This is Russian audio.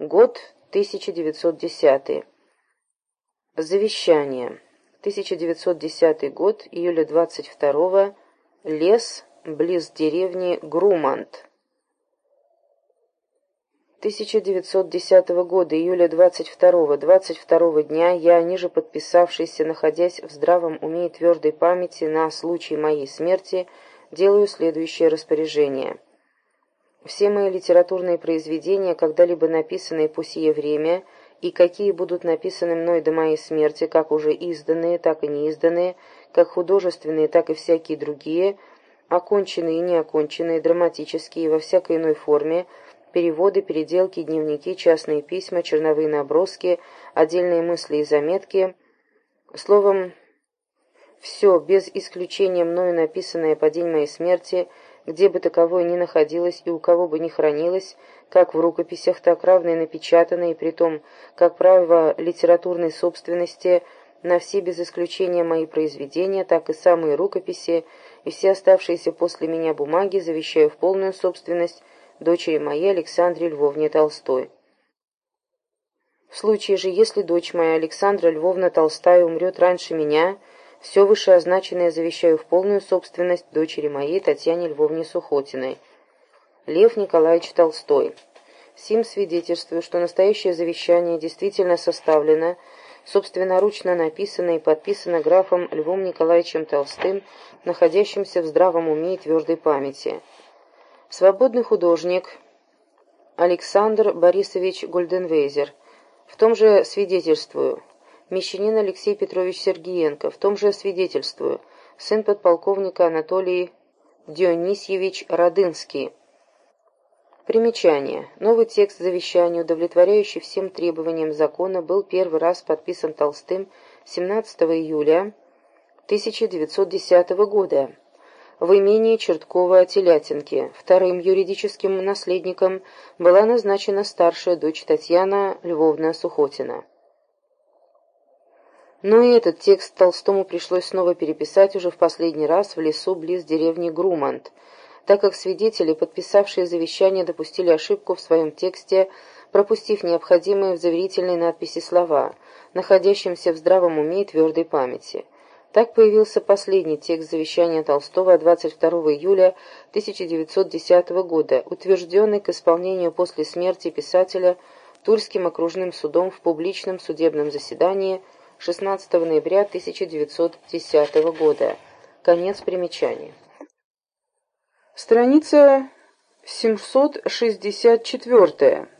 Год 1910. Завещание. 1910 год, июля 22 лес близ деревни Грумант. 1910 года, июля 22 22 дня, я, ниже подписавшийся, находясь в здравом уме и твердой памяти на случай моей смерти, делаю следующее распоряжение. Все мои литературные произведения, когда-либо написанные по сие время, и какие будут написаны мной до моей смерти, как уже изданные, так и неизданные, как художественные, так и всякие другие, оконченные и неоконченные, драматические во всякой иной форме, переводы, переделки, дневники, частные письма, черновые наброски, отдельные мысли и заметки, словом, все, без исключения мною написанное по день моей смерти – где бы таковое ни находилось и у кого бы ни хранилось, как в рукописях, так равно и напечатано, и притом, как право литературной собственности на все без исключения мои произведения, так и самые рукописи, и все оставшиеся после меня бумаги завещаю в полную собственность дочери моей Александре Львовне Толстой. В случае же, если дочь моя Александра Львовна Толстая умрет раньше меня, все вышеозначенное завещаю в полную собственность дочери моей Татьяне Львовне Сухотиной. Лев Николаевич Толстой. Сим свидетельствую, что настоящее завещание действительно составлено, собственноручно написано и подписано графом Львом Николаевичем Толстым, находящимся в здравом уме и твердой памяти. Свободный художник Александр Борисович Гольденвейзер. В том же свидетельствую. Мещанин Алексей Петрович Сергиенко, в том же свидетельствую, сын подполковника Анатолий Дионисьевич Радынский. Примечание. Новый текст завещания, удовлетворяющий всем требованиям закона, был первый раз подписан Толстым 17 июля 1910 года в имении Черткова-Телятинки. Вторым юридическим наследником была назначена старшая дочь Татьяна Львовна Сухотина. Но и этот текст Толстому пришлось снова переписать уже в последний раз в лесу близ деревни Грумант, так как свидетели, подписавшие завещание, допустили ошибку в своем тексте, пропустив необходимые в заверительной надписи слова, находящимся в здравом уме и твердой памяти. Так появился последний текст завещания Толстого 22 июля 1910 года, утвержденный к исполнению после смерти писателя Тульским окружным судом в публичном судебном заседании 16 ноября 1910 года. Конец примечания. Страница 764.